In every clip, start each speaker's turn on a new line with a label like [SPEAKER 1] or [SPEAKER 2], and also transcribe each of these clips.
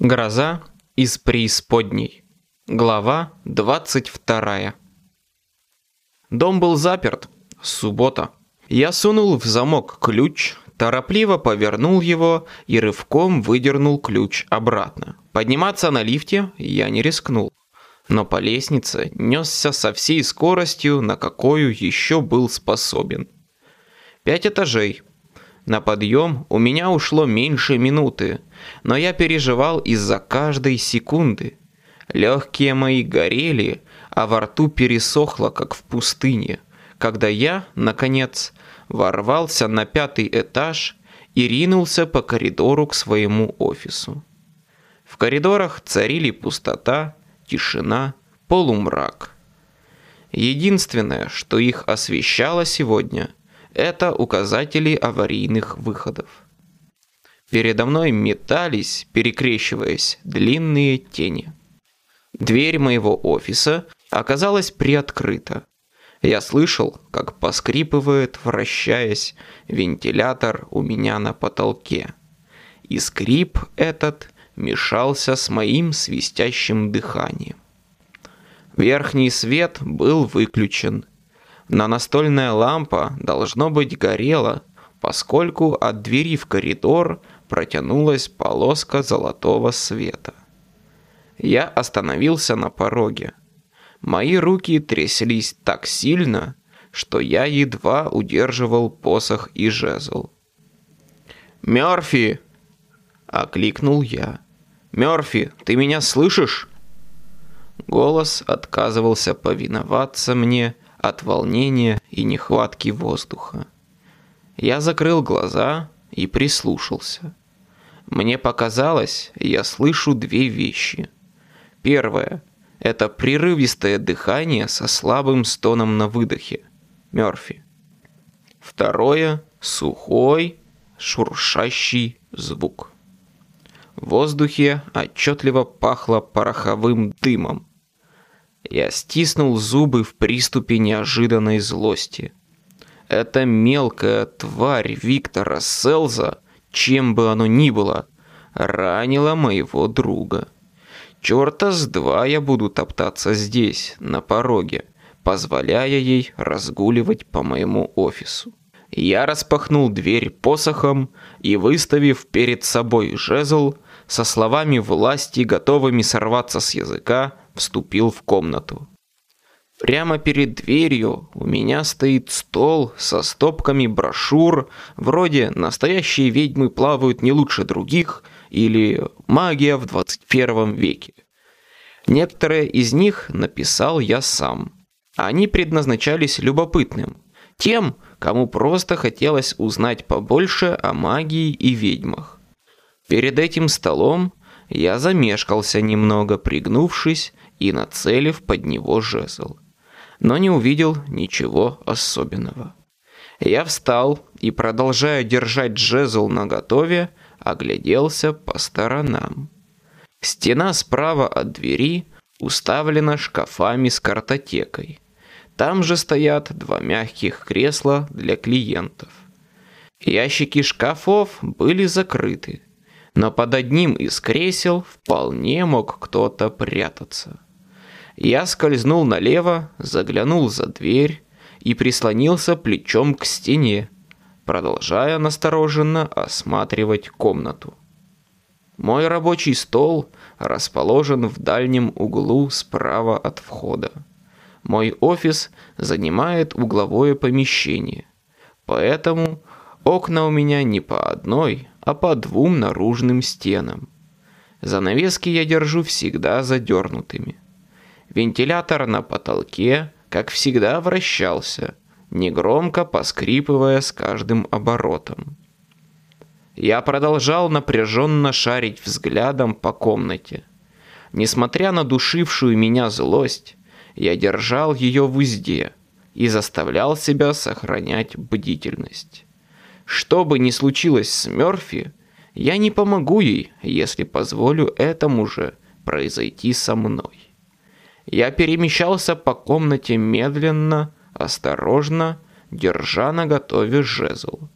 [SPEAKER 1] Гроза из преисподней. Глава 22. Дом был заперт. Суббота. Я сунул в замок ключ, торопливо повернул его и рывком выдернул ключ обратно. Подниматься на лифте я не рискнул. Но по лестнице несся со всей скоростью, на какую еще был способен. Пять этажей – на подъем у меня ушло меньше минуты, но я переживал из-за каждой секунды. Легкие мои горели, а во рту пересохло, как в пустыне, когда я, наконец, ворвался на пятый этаж и ринулся по коридору к своему офису. В коридорах царили пустота, тишина, полумрак. Единственное, что их освещало сегодня – это указатели аварийных выходов. Передо мной метались, перекрещиваясь, длинные тени. Дверь моего офиса оказалась приоткрыта. Я слышал, как поскрипывает, вращаясь, вентилятор у меня на потолке. И скрип этот мешался с моим свистящим дыханием. Верхний свет был выключен, но настольная лампа, должно быть, горела, поскольку от двери в коридор протянулась полоска золотого света. Я остановился на пороге. Мои руки тряслись так сильно, что я едва удерживал посох и жезл. «Мёрфи!» — окликнул я. «Мёрфи, ты меня слышишь?» Голос отказывался повиноваться мне, от волнения и нехватки воздуха. Я закрыл глаза и прислушался. Мне показалось, я слышу две вещи. Первое – это прерывистое дыхание со слабым стоном на выдохе. Мёрфи. Второе – сухой, шуршащий звук. В воздухе отчетливо пахло пороховым дымом. Я стиснул зубы в приступе неожиданной злости. Эта мелкая тварь Виктора Селза, чем бы оно ни было, ранила моего друга. Чёрта с два я буду топтаться здесь, на пороге, позволяя ей разгуливать по моему офису. Я распахнул дверь посохом и, выставив перед собой жезл, со словами власти, готовыми сорваться с языка, вступил в комнату. Прямо перед дверью у меня стоит стол со стопками брошюр, вроде «Настоящие ведьмы плавают не лучше других» или «Магия в 21 веке». Некоторые из них написал я сам. Они предназначались любопытным, тем, кому просто хотелось узнать побольше о магии и ведьмах. Перед этим столом я замешкался немного, пригнувшись и нацелив под него жезл. Но не увидел ничего особенного. Я встал и, продолжая держать жезл наготове, огляделся по сторонам. Стена справа от двери уставлена шкафами с картотекой. Там же стоят два мягких кресла для клиентов. Ящики шкафов были закрыты, но под одним из кресел вполне мог кто-то прятаться. Я скользнул налево, заглянул за дверь и прислонился плечом к стене, продолжая настороженно осматривать комнату. Мой рабочий стол расположен в дальнем углу справа от входа. Мой офис занимает угловое помещение, поэтому окна у меня не по одной, а по двум наружным стенам. Занавески я держу всегда задернутыми. Вентилятор на потолке, как всегда, вращался, негромко поскрипывая с каждым оборотом. Я продолжал напряженно шарить взглядом по комнате. Несмотря на душившую меня злость, я держал ее в узде и заставлял себя сохранять бдительность. Что бы ни случилось с Мёрфи, я не помогу ей, если позволю этому же произойти со мной. Я перемещался по комнате медленно, осторожно, держа на готове жезл.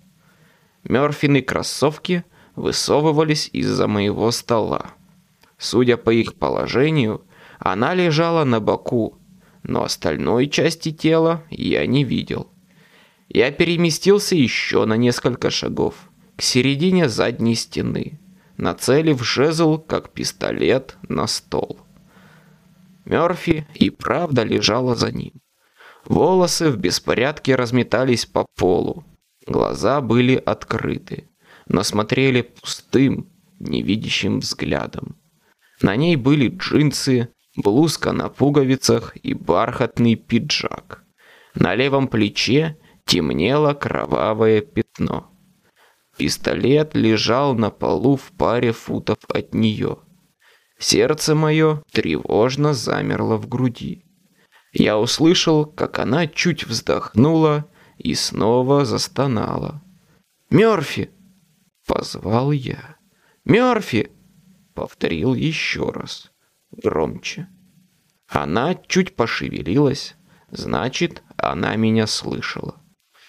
[SPEAKER 1] Мёрфины кроссовки высовывались из-за моего стола. Судя по их положению, она лежала на боку, но остальной части тела я не видел. Я переместился еще на несколько шагов, к середине задней стены, нацелив жезл, как пистолет, на стол. Мёрфи и правда лежала за ним. Волосы в беспорядке разметались по полу. Глаза были открыты, но смотрели пустым, невидящим взглядом. На ней были джинсы, блузка на пуговицах и бархатный пиджак. На левом плече темнело кровавое пятно. Пистолет лежал на полу в паре футов от нее. Сердце мое тревожно замерло в груди. Я услышал, как она чуть вздохнула и снова застонала. «Мёрфи!» — позвал я. «Мёрфи!» — повторил еще раз, громче. Она чуть пошевелилась, значит, она меня слышала.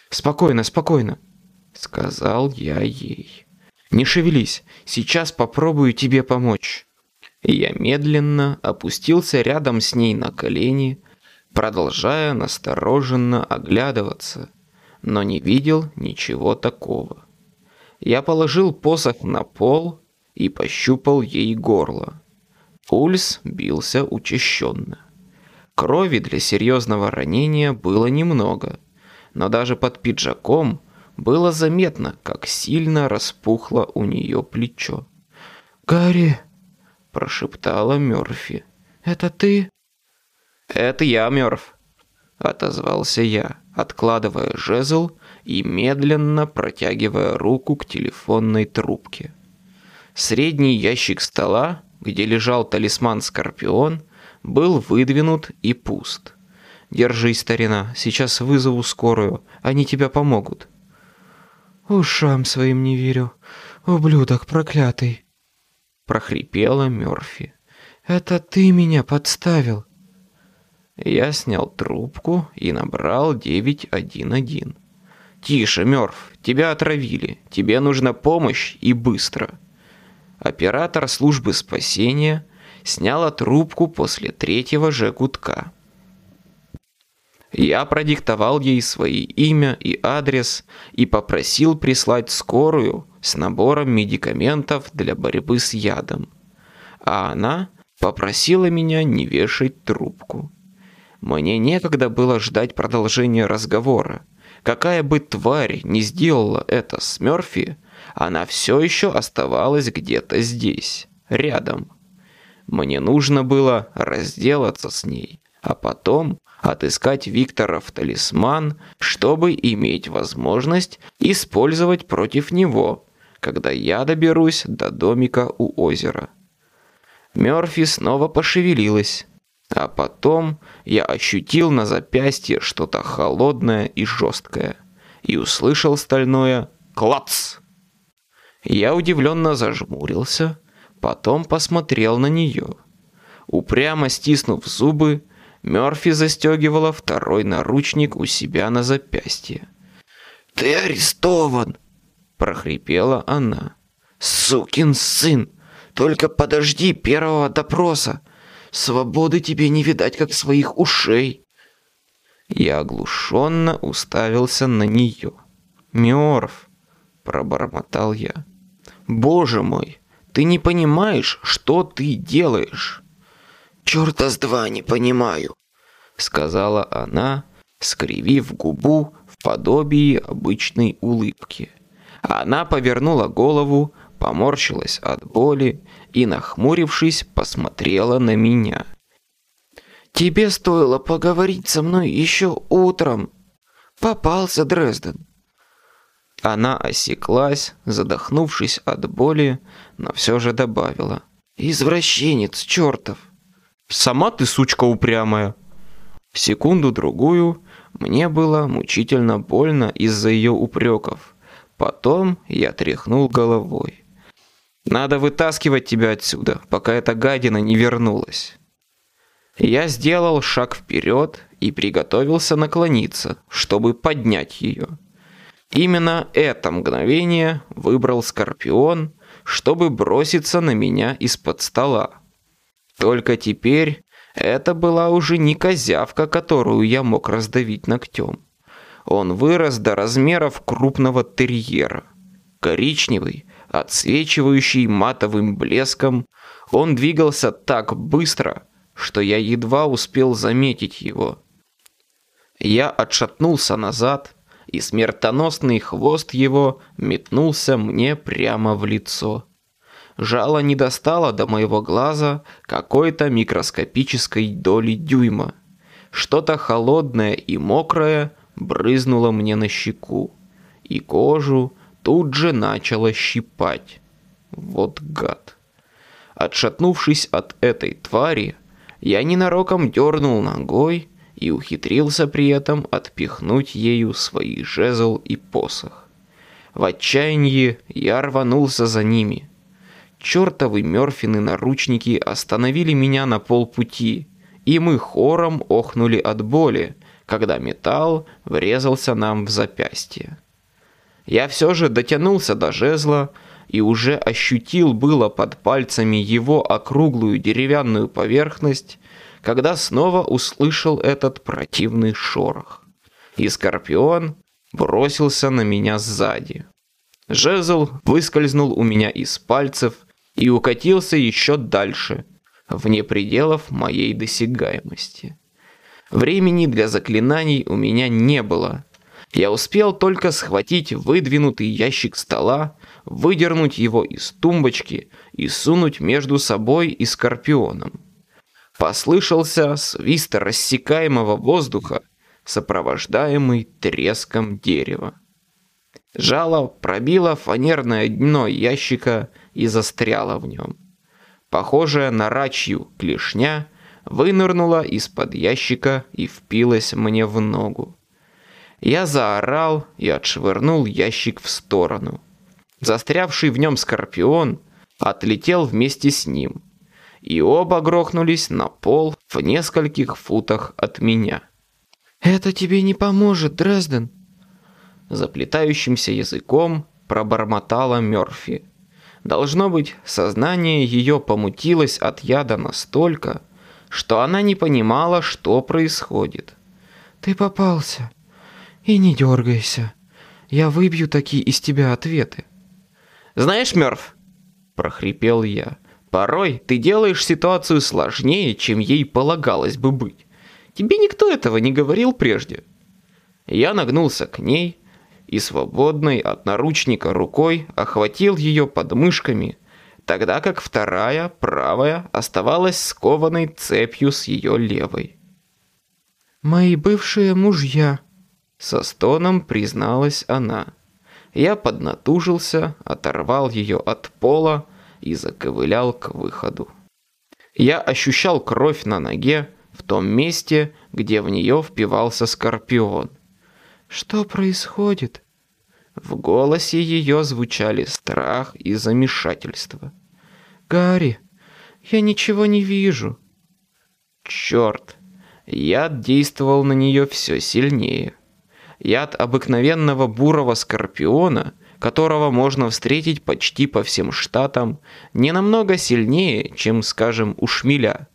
[SPEAKER 1] «Спокойно, спокойно!» — сказал я ей. «Не шевелись, сейчас попробую тебе помочь». Я медленно опустился рядом с ней на колени, продолжая настороженно оглядываться, но не видел ничего такого. Я положил посох на пол и пощупал ей горло. Пульс бился учащенно. Крови для серьезного ранения было немного, но даже под пиджаком было заметно, как сильно распухло у нее плечо. «Гарри!» – прошептала Мёрфи. «Это ты?» «Это я, Мёрф», — отозвался я, откладывая жезл и медленно протягивая руку к телефонной трубке. Средний ящик стола, где лежал талисман Скорпион, был выдвинут и пуст. «Держись, старина, сейчас вызову скорую, они тебя помогут». «Ушам своим не верю, ублюдок проклятый», — прохрипела Мёрфи. «Это ты меня подставил. Я снял трубку и набрал 911. «Тише, Мёрф, тебя отравили. Тебе нужна помощь и быстро». Оператор службы спасения сняла трубку после третьего же гудка. Я продиктовал ей свои имя и адрес и попросил прислать скорую с набором медикаментов для борьбы с ядом. А она попросила меня не вешать трубку. Мне некогда было ждать продолжения разговора. Какая бы тварь не сделала это с Мёрфи, она все еще оставалась где-то здесь, рядом. Мне нужно было разделаться с ней, а потом отыскать Викторов талисман, чтобы иметь возможность использовать против него, когда я доберусь до домика у озера. Мёрфи снова пошевелилась, а потом я ощутил на запястье что-то холодное и жесткое и услышал стальное «клац». Я удивленно зажмурился, потом посмотрел на нее. Упрямо стиснув зубы, Мёрфи застегивала второй наручник у себя на запястье. «Ты арестован!» – прохрипела она. «Сукин сын! Только подожди первого допроса! Свободы тебе не видать, как своих ушей. Я оглушенно уставился на нее. Мёрф, пробормотал я. Боже мой, ты не понимаешь, что ты делаешь. Чёрта с два не понимаю, сказала она, скривив губу в подобии обычной улыбки. Она повернула голову, поморщилась от боли и, нахмурившись, посмотрела на меня. «Тебе стоило поговорить со мной еще утром. Попался Дрезден». Она осеклась, задохнувшись от боли, но все же добавила. «Извращенец чертов!» «Сама ты сучка упрямая!» Секунду-другую мне было мучительно больно из-за ее упреков. Потом я тряхнул головой. Надо вытаскивать тебя отсюда, пока эта гадина не вернулась. Я сделал шаг вперед и приготовился наклониться, чтобы поднять ее. Именно это мгновение выбрал Скорпион, чтобы броситься на меня из-под стола. Только теперь это была уже не козявка, которую я мог раздавить ногтем. Он вырос до размеров крупного терьера. Коричневый, отсвечивающий матовым блеском, он двигался так быстро, что я едва успел заметить его. Я отшатнулся назад, и смертоносный хвост его метнулся мне прямо в лицо. Жало не достало до моего глаза какой-то микроскопической доли дюйма. Что-то холодное и мокрое брызнуло мне на щеку, и кожу тут же начало щипать. Вот гад. Отшатнувшись от этой твари, я ненароком дернул ногой и ухитрился при этом отпихнуть ею свои жезл и посох. В отчаянии я рванулся за ними. Чертовы Мёрфины наручники остановили меня на полпути, и мы хором охнули от боли, когда металл врезался нам в запястье. Я все же дотянулся до жезла и уже ощутил было под пальцами его округлую деревянную поверхность, когда снова услышал этот противный шорох. И Скорпион бросился на меня сзади. Жезл выскользнул у меня из пальцев и укатился еще дальше, вне пределов моей досягаемости. Времени для заклинаний у меня не было. Я успел только схватить выдвинутый ящик стола, выдернуть его из тумбочки и сунуть между собой и Скорпионом. Послышался свист рассекаемого воздуха, сопровождаемый треском дерева. Жало пробило фанерное дно ящика и застряло в нем. Похожая на рачью клешня вынырнула из-под ящика и впилась мне в ногу. Я заорал и отшвырнул ящик в сторону. Застрявший в нем скорпион отлетел вместе с ним – и оба грохнулись на пол в нескольких футах от меня.
[SPEAKER 2] «Это тебе не поможет, Дрезден!»
[SPEAKER 1] Заплетающимся языком пробормотала Мёрфи. Должно быть, сознание ее помутилось от яда настолько, что она не понимала, что происходит.
[SPEAKER 2] «Ты попался. И не дергайся. Я выбью такие из тебя ответы».
[SPEAKER 1] «Знаешь, Мёрф?» – прохрипел я – Порой ты делаешь ситуацию сложнее, чем ей полагалось бы быть. Тебе никто этого не говорил прежде. Я нагнулся к ней и свободной от наручника рукой охватил ее подмышками, тогда как вторая, правая, оставалась скованной цепью с ее левой.
[SPEAKER 2] «Мои бывшие мужья», —
[SPEAKER 1] со стоном призналась она. Я поднатужился, оторвал ее от пола, и заковылял к выходу. Я ощущал кровь на ноге в том месте, где в нее впивался скорпион.
[SPEAKER 2] «Что происходит?»
[SPEAKER 1] В голосе ее звучали страх и замешательство.
[SPEAKER 2] «Гарри, я ничего не вижу».
[SPEAKER 1] Черт, яд действовал на нее все сильнее. Яд обыкновенного бурого скорпиона которого можно встретить почти по всем штатам, не намного сильнее, чем, скажем, у шмеля.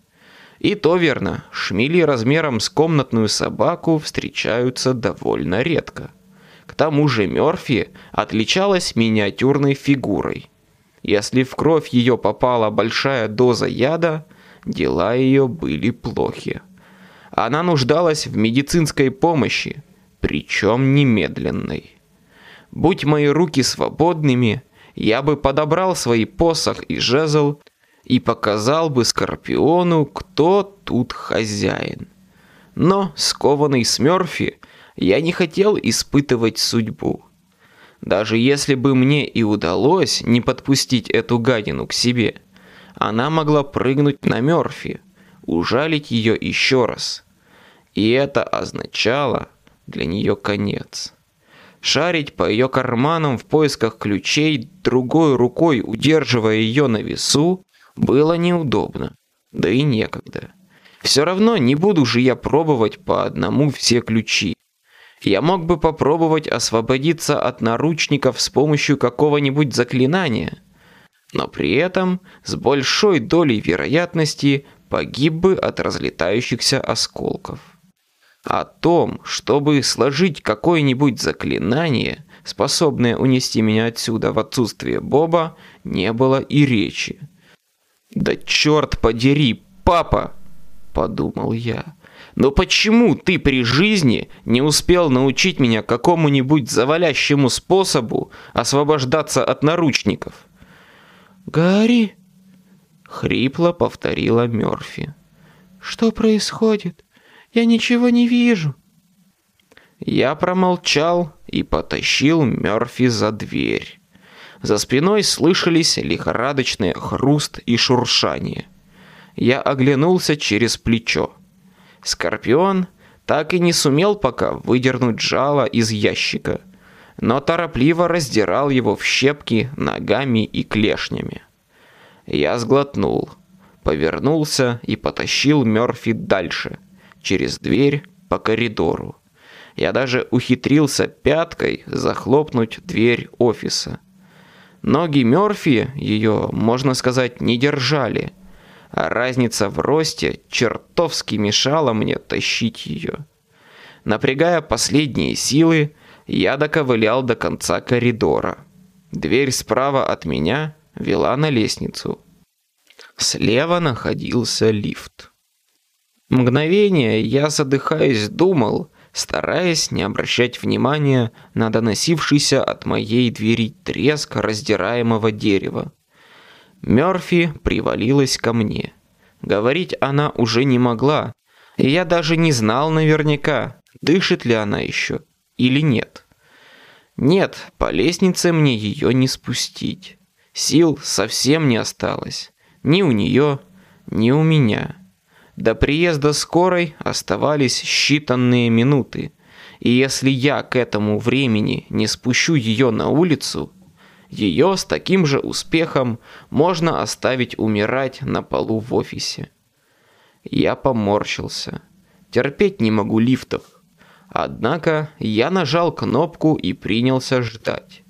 [SPEAKER 1] И то верно, шмели размером с комнатную собаку встречаются довольно редко. К тому же Мёрфи отличалась миниатюрной фигурой. Если в кровь ее попала большая доза яда, дела ее были плохи. Она нуждалась в медицинской помощи, причем немедленной. Будь мои руки свободными, я бы подобрал свои посох и жезл и показал бы Скорпиону, кто тут хозяин. Но, скованный с я не хотел испытывать судьбу. Даже если бы мне и удалось не подпустить эту гадину к себе, она могла прыгнуть на Мёрфи, ужалить ее еще раз. И это означало для нее конец. Шарить по ее карманам в поисках ключей, другой рукой удерживая ее на весу, было неудобно, да и некогда. Все равно не буду же я пробовать по одному все ключи. Я мог бы попробовать освободиться от наручников с помощью какого-нибудь заклинания, но при этом с большой долей вероятности погиб бы от разлетающихся осколков. О том, чтобы сложить какое-нибудь заклинание, способное унести меня отсюда в отсутствие Боба, не было и речи. «Да черт подери, папа!» – подумал я. «Но почему ты при жизни не успел научить меня какому-нибудь завалящему способу освобождаться от наручников?»
[SPEAKER 2] «Гарри!»
[SPEAKER 1] – хрипло повторила Мёрфи.
[SPEAKER 2] «Что происходит? Я ничего не вижу».
[SPEAKER 1] Я промолчал и потащил Мёрфи за дверь. За спиной слышались лихорадочный хруст и шуршание. Я оглянулся через плечо. Скорпион так и не сумел пока выдернуть жало из ящика, но торопливо раздирал его в щепки ногами и клешнями. Я сглотнул, повернулся и потащил Мёрфи дальше, через дверь по коридору. Я даже ухитрился пяткой захлопнуть дверь офиса. Ноги Мёрфи ее, можно сказать, не держали, а разница в росте чертовски мешала мне тащить ее. Напрягая последние силы, я доковылял до конца коридора. Дверь справа от меня вела на лестницу. Слева находился лифт. Мгновение я, задыхаясь, думал, стараясь не обращать внимания на доносившийся от моей двери треск раздираемого дерева. Мёрфи привалилась ко мне. Говорить она уже не могла, и я даже не знал наверняка, дышит ли она еще или нет. Нет, по лестнице мне ее не спустить. Сил совсем не осталось. Ни у нее, ни у меня. До приезда скорой оставались считанные минуты, и если я к этому времени не спущу ее на улицу, ее с таким же успехом можно оставить умирать на полу в офисе. Я поморщился. Терпеть не могу лифтов. Однако я нажал кнопку и принялся ждать.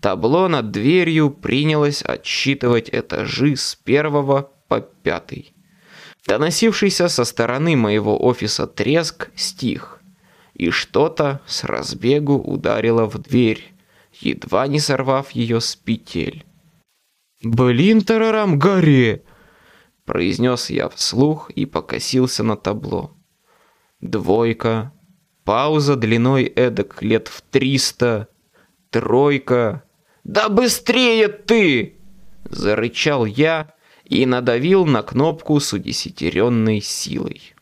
[SPEAKER 1] Табло над дверью принялось отсчитывать этажи с первого по пятый. Доносившийся со стороны моего офиса треск стих, и что-то с разбегу ударило в дверь, едва не сорвав ее с петель.
[SPEAKER 2] «Блин, тарарам, горе!»
[SPEAKER 1] произнес я вслух и покосился на табло. Двойка, пауза длиной эдак лет в триста, тройка. «Да быстрее ты!» – зарычал я, и надавил на кнопку с удесятеренной силой.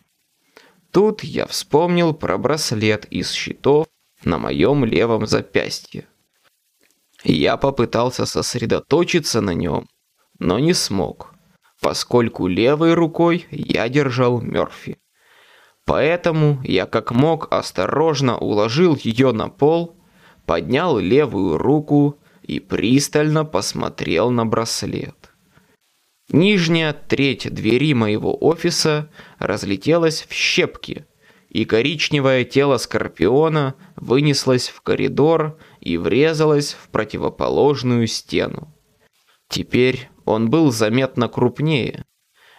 [SPEAKER 1] Тут я вспомнил про браслет из щитов на моем левом запястье. Я попытался сосредоточиться на нем, но не смог, поскольку левой рукой я держал Мёрфи. Поэтому я как мог осторожно уложил ее на пол, поднял левую руку и пристально посмотрел на браслет. Нижняя треть двери моего офиса разлетелась в щепки, и коричневое тело Скорпиона вынеслось в коридор и врезалось в противоположную стену. Теперь он был заметно крупнее.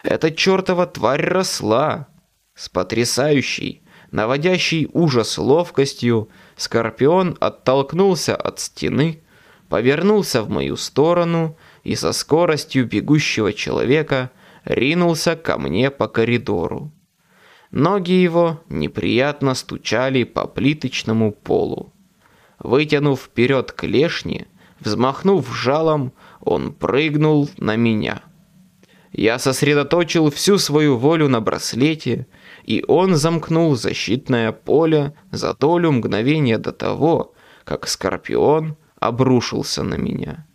[SPEAKER 1] Эта чертова тварь росла. С потрясающей, наводящей ужас ловкостью, Скорпион оттолкнулся от стены, повернулся в мою сторону и со скоростью бегущего человека ринулся ко мне по коридору. Ноги его неприятно стучали по плиточному полу. Вытянув вперед клешни, взмахнув жалом, он прыгнул на меня. Я сосредоточил всю свою волю на браслете, и он замкнул защитное поле за долю мгновения до того, как Скорпион обрушился на меня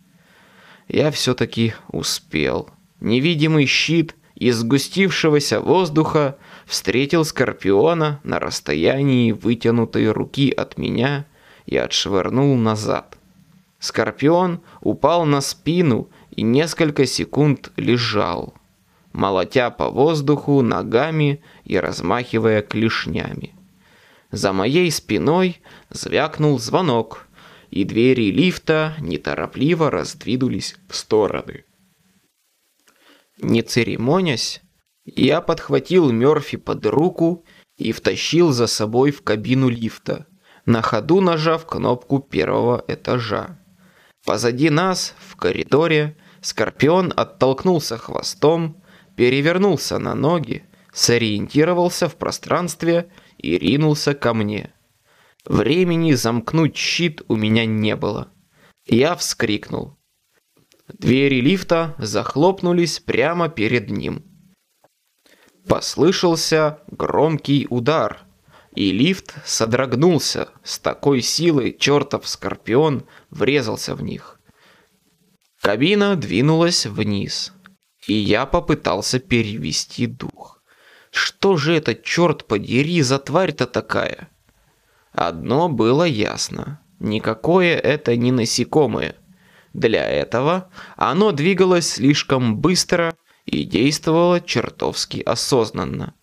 [SPEAKER 1] я все-таки успел. Невидимый щит из сгустившегося воздуха встретил Скорпиона на расстоянии вытянутой руки от меня и отшвырнул назад. Скорпион упал на спину и несколько секунд лежал, молотя по воздуху ногами и размахивая клешнями. За моей спиной звякнул звонок, и двери лифта неторопливо раздвинулись в стороны. Не церемонясь, Я подхватил Мёрфи под руку и втащил за собой в кабину лифта, на ходу нажав кнопку первого этажа. Позади нас, в коридоре, Скорпион оттолкнулся хвостом, перевернулся на ноги, сориентировался в пространстве и ринулся ко мне. Времени замкнуть щит у меня не было. Я вскрикнул. Двери лифта захлопнулись прямо перед ним. Послышался громкий удар, и лифт содрогнулся с такой силой, чертов скорпион врезался в них. Кабина двинулась вниз, и я попытался перевести дух. Что же это, черт подери, за тварь-то такая? Одно было ясно. Никакое это не насекомое. Для этого оно двигалось слишком быстро и действовало чертовски осознанно.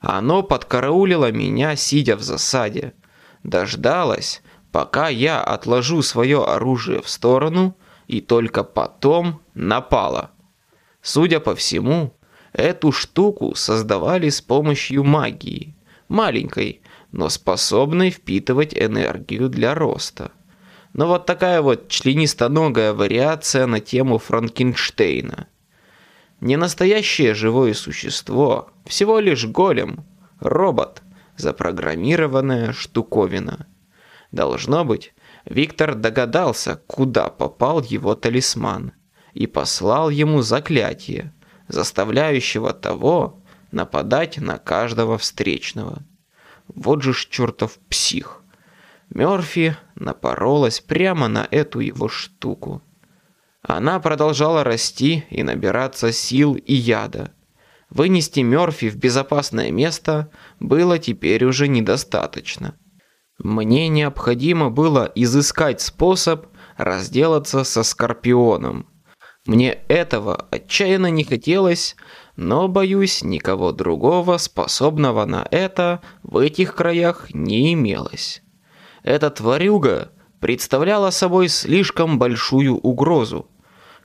[SPEAKER 1] Оно подкараулило меня, сидя в засаде. Дождалось, пока я отложу свое оружие в сторону, и только потом напало. Судя по всему, эту штуку создавали с помощью магии. Маленькой, но способной впитывать энергию для роста. Но вот такая вот членистоногая вариация на тему Франкенштейна. Не настоящее живое существо, всего лишь голем, робот, запрограммированная штуковина. Должно быть, Виктор догадался, куда попал его талисман, и послал ему заклятие, заставляющего того нападать на каждого встречного. Вот же ж чертов псих. Мёрфи напоролась прямо на эту его штуку. Она продолжала расти и набираться сил и яда. Вынести Мёрфи в безопасное место было теперь уже недостаточно. Мне необходимо было изыскать способ разделаться со Скорпионом. Мне этого отчаянно не хотелось, но, боюсь, никого другого, способного на это, в этих краях не имелось. Эта тварюга представляла собой слишком большую угрозу.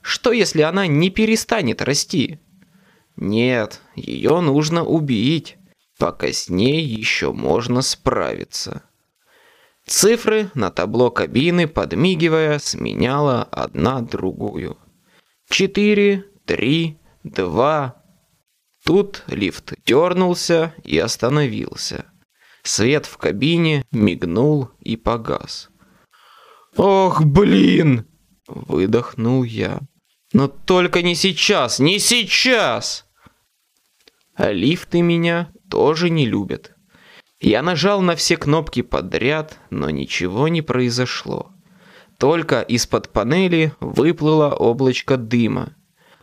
[SPEAKER 1] Что, если она не перестанет расти? Нет, ее нужно убить, пока с ней еще можно справиться. Цифры на табло кабины, подмигивая, сменяла одна другую. Четыре, три, два, Тут лифт дернулся и остановился. Свет в кабине мигнул и погас. «Ох, блин!» – выдохнул я. «Но только не сейчас, не сейчас!» А лифты меня тоже не любят. Я нажал на все кнопки подряд, но ничего не произошло. Только из-под панели выплыло облачко дыма,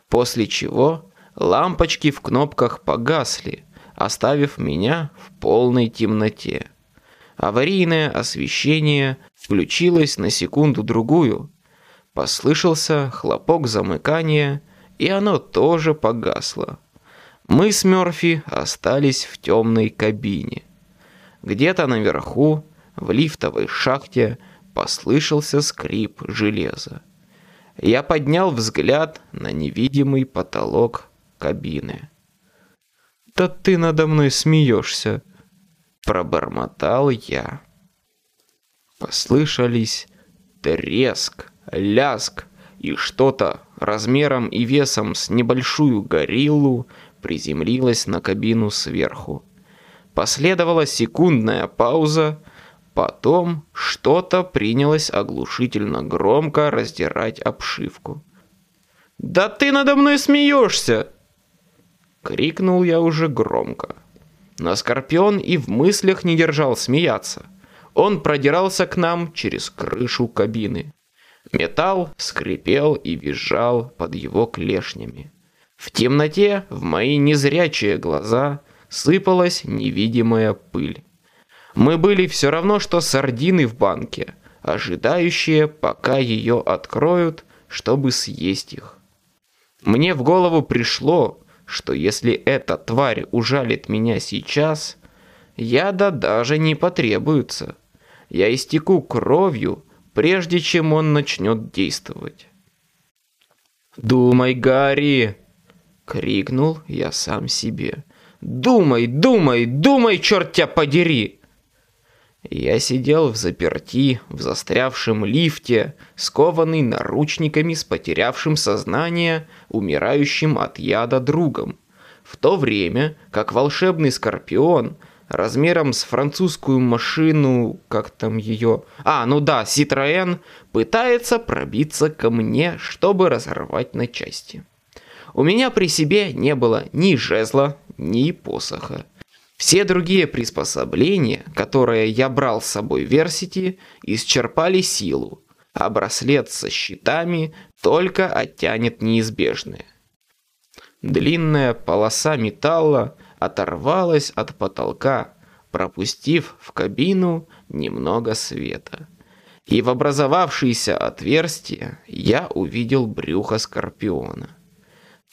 [SPEAKER 1] после чего Лампочки в кнопках погасли, оставив меня в полной темноте. Аварийное освещение включилось на секунду-другую. Послышался хлопок замыкания, и оно тоже погасло. Мы с Мёрфи остались в темной кабине. Где-то наверху, в лифтовой шахте, послышался скрип железа. Я поднял взгляд на невидимый потолок кабины. «Да ты надо мной смеешься!» Пробормотал я. Послышались треск, ляск и что-то размером и весом с небольшую гориллу приземлилось на кабину сверху. Последовала секундная пауза, потом что-то принялось оглушительно громко раздирать обшивку. «Да ты надо мной смеешься!» Крикнул я уже громко. Но Скорпион и в мыслях не держал смеяться. Он продирался к нам через крышу кабины. Металл скрипел и визжал под его клешнями. В темноте в мои незрячие глаза сыпалась невидимая пыль. Мы были все равно, что сардины в банке, ожидающие, пока ее откроют, чтобы съесть их. Мне в голову пришло, что если эта тварь ужалит меня сейчас, яда даже не потребуется. Я истеку кровью, прежде чем он начнет действовать. «Думай, Гарри!» — Крикнул я сам себе. «Думай, думай, думай, черт тебя подери!» Я сидел в заперти, в застрявшем лифте, скованный наручниками с потерявшим сознание, умирающим от яда другом. В то время, как волшебный скорпион размером с французскую машину, как там ее... А, ну да, Citroën, пытается пробиться ко мне, чтобы разорвать на части. У меня при себе не было ни жезла, ни посоха. Все другие приспособления, которые я брал с собой в Версити, исчерпали силу, а браслет со щитами только оттянет неизбежное. Длинная полоса металла оторвалась от потолка, пропустив в кабину немного света. И в образовавшееся отверстие я увидел брюхо скорпиона.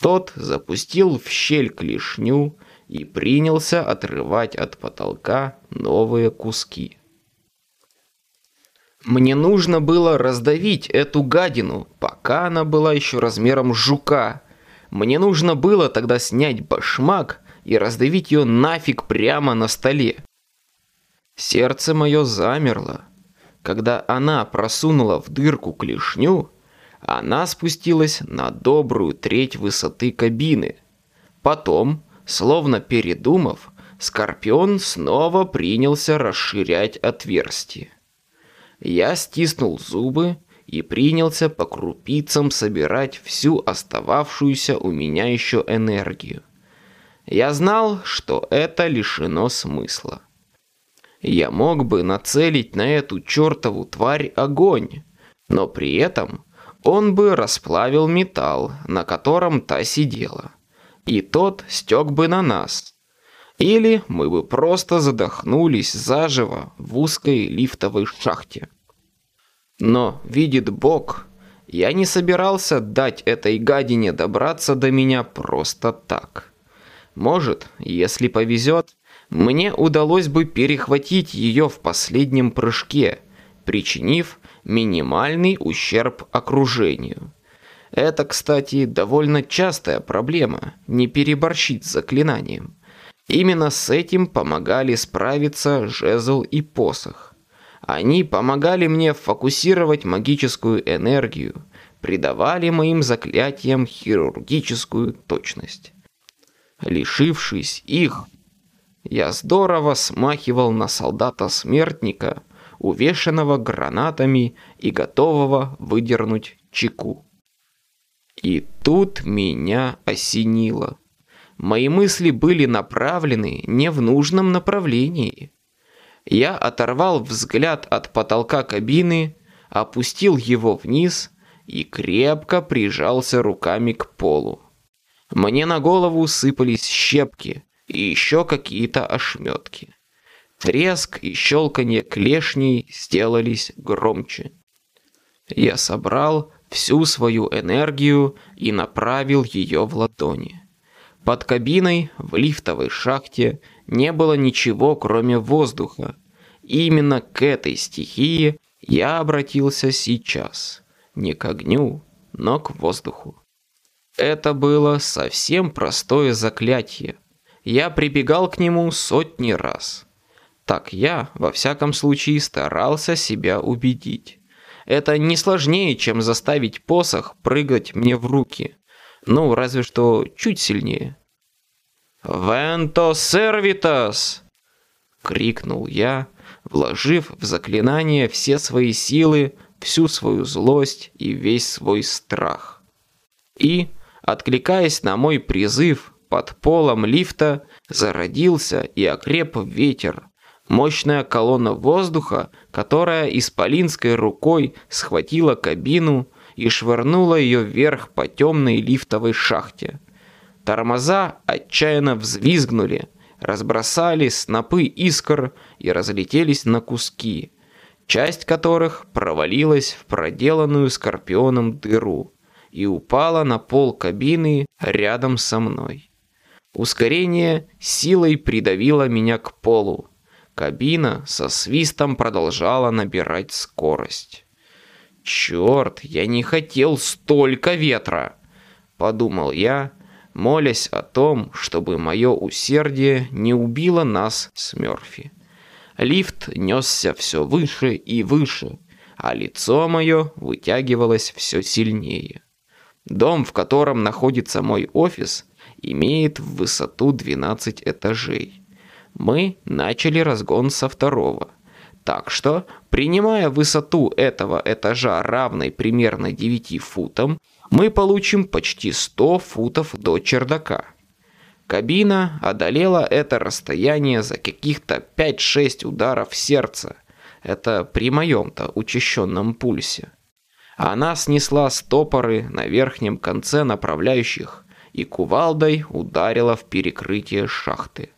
[SPEAKER 1] Тот запустил в щель клешню и принялся отрывать от потолка новые куски. Мне нужно было раздавить эту гадину, пока она была еще размером жука. Мне нужно было тогда снять башмак и раздавить ее нафиг прямо на столе. Сердце мое замерло. Когда она просунула в дырку клешню, она спустилась на добрую треть высоты кабины. Потом, словно передумав, Скорпион снова принялся расширять отверстие. Я стиснул зубы и принялся по крупицам собирать всю остававшуюся у меня еще энергию. Я знал, что это лишено смысла. Я мог бы нацелить на эту чертову тварь огонь, но при этом он бы расплавил металл, на котором та сидела. И тот стек бы на нас. Или мы бы просто задохнулись заживо в узкой лифтовой шахте. Но, видит Бог, я не собирался дать этой гадине добраться до меня просто так. Может, если повезет, мне удалось бы перехватить ее в последнем прыжке, причинив минимальный ущерб окружению. Это, кстати, довольно частая проблема, не переборщить с заклинанием. Именно с этим помогали справиться жезл и посох. Они помогали мне фокусировать магическую энергию, придавали моим заклятиям хирургическую точность. Лишившись их, я здорово смахивал на солдата-смертника – увешанного гранатами и готового выдернуть чеку. И тут меня осенило. Мои мысли были направлены не в нужном направлении. Я оторвал взгляд от потолка кабины, опустил его вниз и крепко прижался руками к полу. Мне на голову сыпались щепки и еще какие-то ошметки. Треск и щелканье клешней сделались громче. Я собрал всю свою энергию и направил ее в ладони. Под кабиной в лифтовой шахте не было ничего, кроме воздуха. Именно к этой стихии я обратился сейчас. Не к огню, но к воздуху. Это было совсем простое заклятие. Я прибегал к нему сотни раз. Так я, во всяком случае, старался себя убедить. Это не сложнее, чем заставить посох прыгать мне в руки. Ну, разве что чуть сильнее. «Венто сервитас!» — крикнул я, вложив в заклинание все свои силы, всю свою злость и весь свой страх. И, откликаясь на мой призыв, под полом лифта зародился и окреп ветер, Мощная колонна воздуха, которая исполинской рукой схватила кабину и швырнула ее вверх по темной лифтовой шахте. Тормоза отчаянно взвизгнули, разбросали снопы искр и разлетелись на куски, часть которых провалилась в проделанную скорпионом дыру и упала на пол кабины рядом со мной. Ускорение силой придавило меня к полу, Кабина со свистом продолжала набирать скорость. «Черт, я не хотел столько ветра!» – подумал я, молясь о том, чтобы мое усердие не убило нас с Мёрфи. Лифт несся все выше и выше, а лицо мое вытягивалось все сильнее. Дом, в котором находится мой офис, имеет в высоту 12 этажей. Мы начали разгон со второго. Так что, принимая высоту этого этажа равной примерно 9 футам, мы получим почти 100 футов до чердака. Кабина одолела это расстояние за каких-то 5-6 ударов сердца. Это при моем-то учащенном пульсе. Она снесла стопоры на верхнем конце направляющих и кувалдой ударила в перекрытие шахты.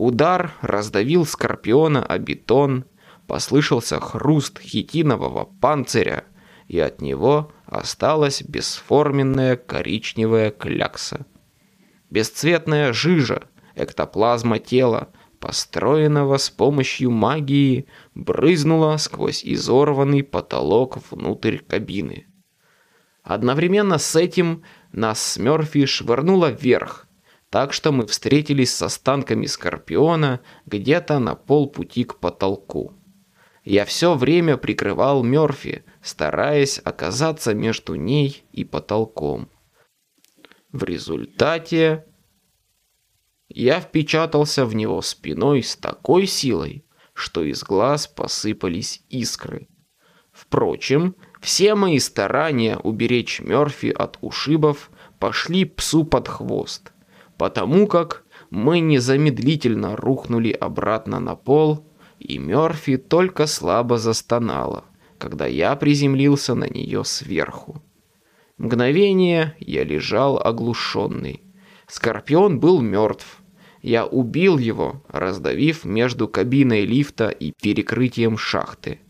[SPEAKER 1] Удар раздавил Скорпиона о бетон, послышался хруст хитинового панциря, и от него осталась бесформенная коричневая клякса. Бесцветная жижа, эктоплазма тела, построенного с помощью магии, брызнула сквозь изорванный потолок внутрь кабины. Одновременно с этим нас с Мёрфи швырнуло вверх, так что мы встретились с останками Скорпиона где-то на полпути к потолку. Я все время прикрывал Мёрфи, стараясь оказаться между ней и потолком. В результате я впечатался в него спиной с такой силой, что из глаз посыпались искры. Впрочем, все мои старания уберечь Мёрфи от ушибов пошли псу под хвост, потому как мы незамедлительно рухнули обратно на пол, и Мёрфи только слабо застонала когда я приземлился на нее сверху. Мгновение я лежал оглушенный. Скорпион был мертв. Я убил его, раздавив между кабиной лифта и перекрытием шахты.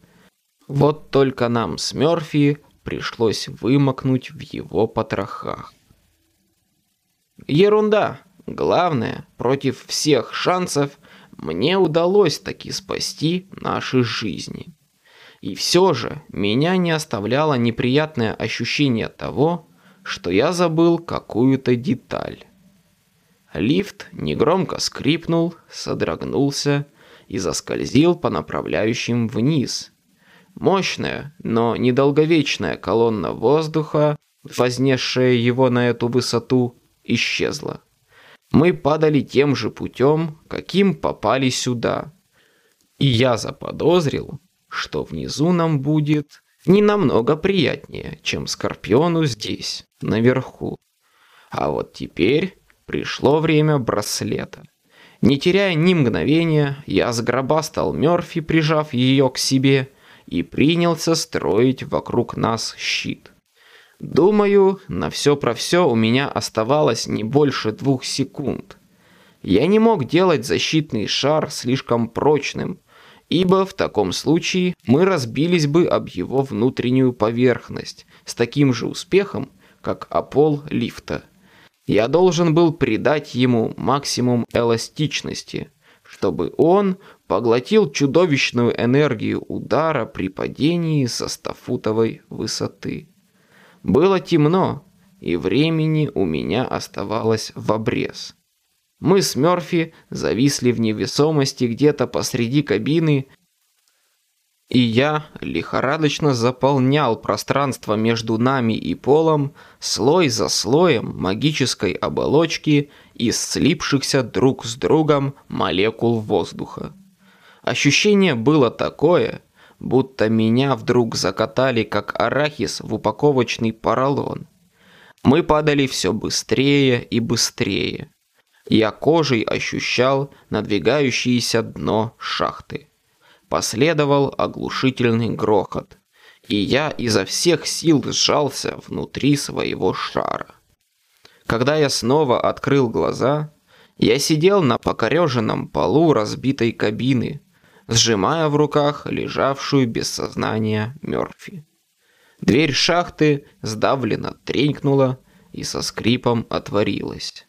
[SPEAKER 1] Вот только нам с Мёрфи пришлось вымокнуть в его потрохах. Ерунда. Главное, против всех шансов мне удалось таки спасти наши жизни. И все же меня не оставляло неприятное ощущение того, что я забыл какую-то деталь. Лифт негромко скрипнул, содрогнулся и заскользил по направляющим вниз. Мощная, но недолговечная колонна воздуха, вознесшая его на эту высоту, исчезла. Мы падали тем же путем, каким попали сюда. И я заподозрил, что внизу нам будет не намного приятнее, чем Скорпиону здесь, наверху. А вот теперь пришло время браслета. Не теряя ни мгновения, я сгробастал Мёрфи, прижав ее к себе, и принялся строить вокруг нас щит. Думаю, на все про все у меня оставалось не больше двух секунд. Я не мог делать защитный шар слишком прочным, ибо в таком случае мы разбились бы об его внутреннюю поверхность с таким же успехом, как о пол лифта. Я должен был придать ему максимум эластичности, чтобы он поглотил чудовищную энергию удара при падении со стафутовой высоты. Было темно, и времени у меня оставалось в обрез. Мы с Мёрфи зависли в невесомости где-то посреди кабины, и я лихорадочно заполнял пространство между нами и полом слой за слоем магической оболочки из слипшихся друг с другом молекул воздуха. Ощущение было такое, будто меня вдруг закатали как арахис в упаковочный поролон. Мы падали все быстрее и быстрее. Я кожей ощущал надвигающееся дно шахты. Последовал оглушительный грохот, и я изо всех сил сжался внутри своего шара. Когда я снова открыл глаза, я сидел на покореженном полу разбитой кабины, сжимая в руках лежавшую без сознания Мёрфи. Дверь шахты сдавленно тренькнула и со скрипом отворилась.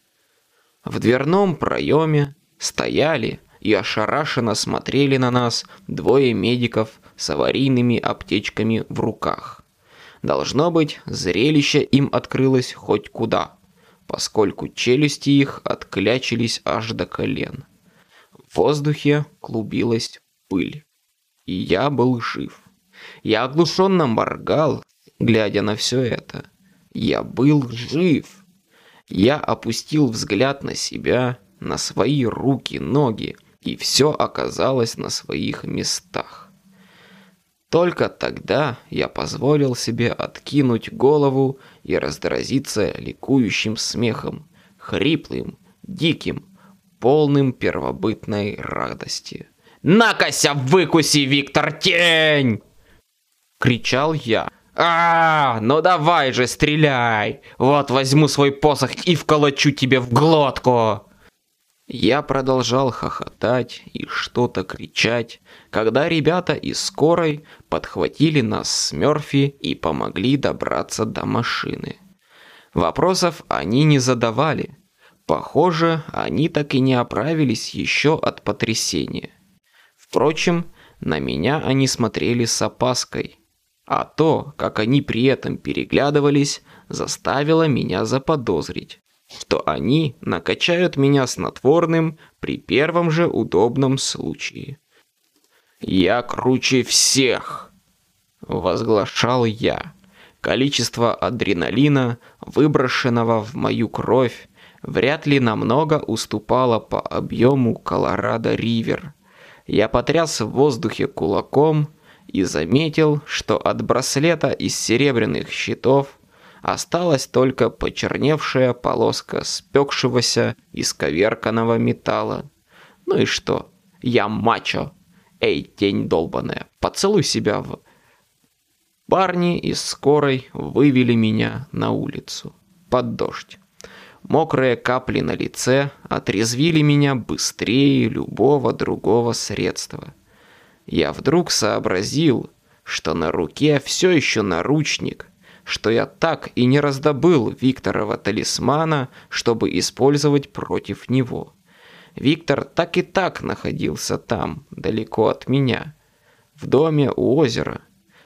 [SPEAKER 1] В дверном проеме стояли и ошарашенно смотрели на нас двое медиков с аварийными аптечками в руках. Должно быть, зрелище им открылось хоть куда, поскольку челюсти их отклячились аж до колен. В воздухе клубилась пыль. И я был жив. Я оглушенно моргал, глядя на все это. Я был жив. Я опустил взгляд на себя, на свои руки, ноги, и все оказалось на своих местах. Только тогда я позволил себе откинуть голову и раздразиться ликующим смехом, хриплым, диким, полным первобытной радости. «Накося выкуси, Виктор, тень!» Кричал я. а, ну давай же, стреляй! Вот возьму свой посох и вколочу тебе в глотку!» Я продолжал хохотать и что-то кричать, когда ребята из скорой подхватили нас с Мёрфи и помогли добраться до машины. Вопросов они не задавали. Похоже, они так и не оправились еще от потрясения. Впрочем, на меня они смотрели с опаской. А то, как они при этом переглядывались, заставило меня заподозрить, что они накачают меня снотворным при первом же удобном случае. «Я круче всех!» – возглашал я. Количество адреналина, выброшенного в мою кровь, вряд ли намного уступало по объему Колорадо-Ривер. Я потряс в воздухе кулаком и заметил, что от браслета из серебряных щитов осталась только почерневшая полоска спекшегося исковерканного металла. Ну и что? Я мачо. Эй, тень долбаная, поцелуй себя в... Парни из скорой вывели меня на улицу. Под дождь. Мокрые капли на лице отрезвили меня быстрее любого другого средства. Я вдруг сообразил, что на руке все еще наручник, что я так и не раздобыл Викторова талисмана, чтобы использовать против него. Виктор так и так находился там, далеко от меня, в доме у озера,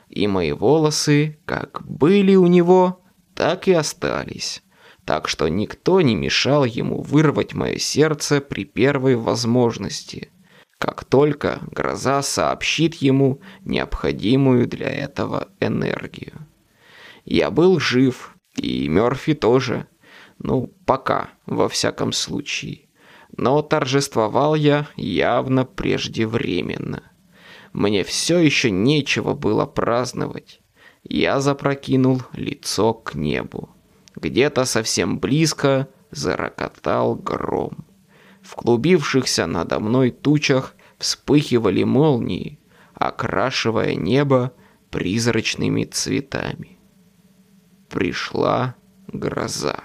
[SPEAKER 1] и мои волосы как были у него, так и остались. Так что никто не мешал ему вырвать мое сердце при первой возможности, как только гроза сообщит ему необходимую для этого энергию. Я был жив, и Мёрфи тоже. Ну, пока, во всяком случае. Но торжествовал я явно преждевременно. Мне все еще нечего было праздновать. Я запрокинул лицо к небу. Где-то совсем близко зарокотал гром. В клубившихся надо мной тучах вспыхивали молнии, окрашивая небо призрачными цветами пришла гроза.